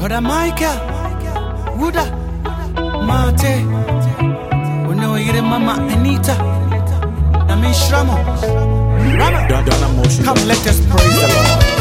Brother Michael, Wuda, Mate, Uno Yere Mama Anita, Nami Shramo, Rama. Come, let us praise the Lord.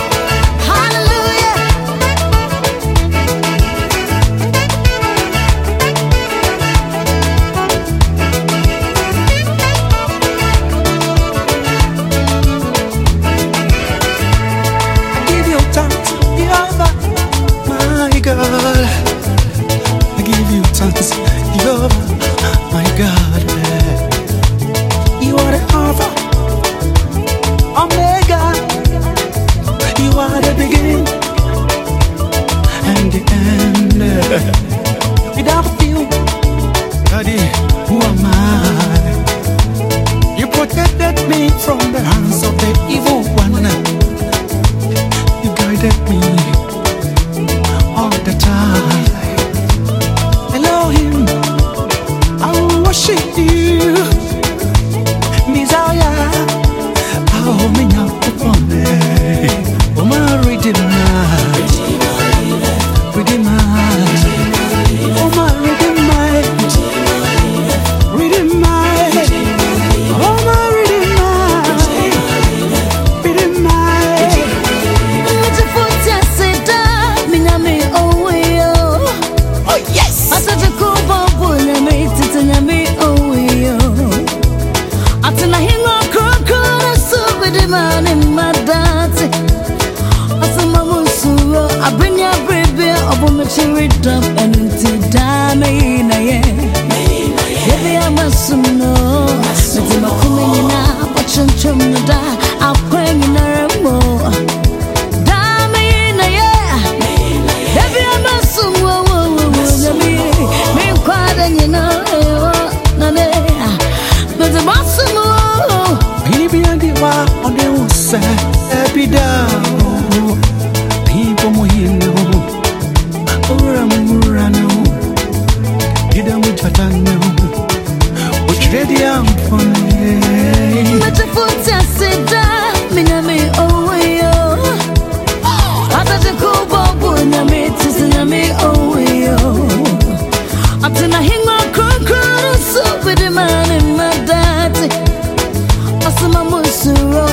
Guided me all the time. I worship you. Messiah, I upon me. Redeemer, mechiri dam eninti dame na ye. Baby amasuno, miti makumi nyina, wachunchum na da, akwenye na remo. Dame na ye. Baby, I'm a sum, wo, wo, wo, wo, me, me, kwada, you know, eh, wo, na, ne, but the boss, wo, Baby, I did what on matafuta sida minami owiyo atatikubobu nami tisinami owiyo atinahingo krokro subidimani madati asimamusuro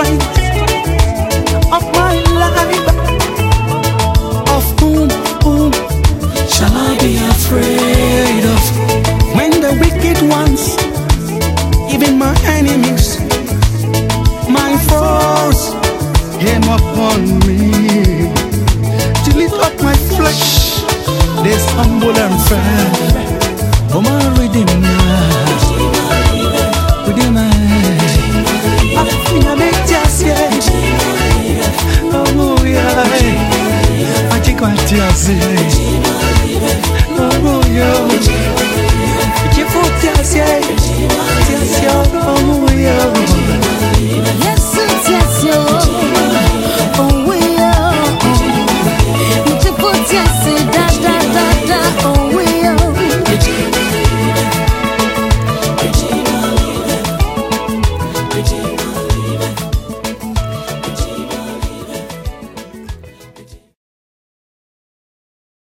of my life. Of whom, whom shall I be afraid of? When the wicked ones, even my enemies, my foes, came upon me to lift up my flesh, this humble and fell. Oh, my redeemer. de azir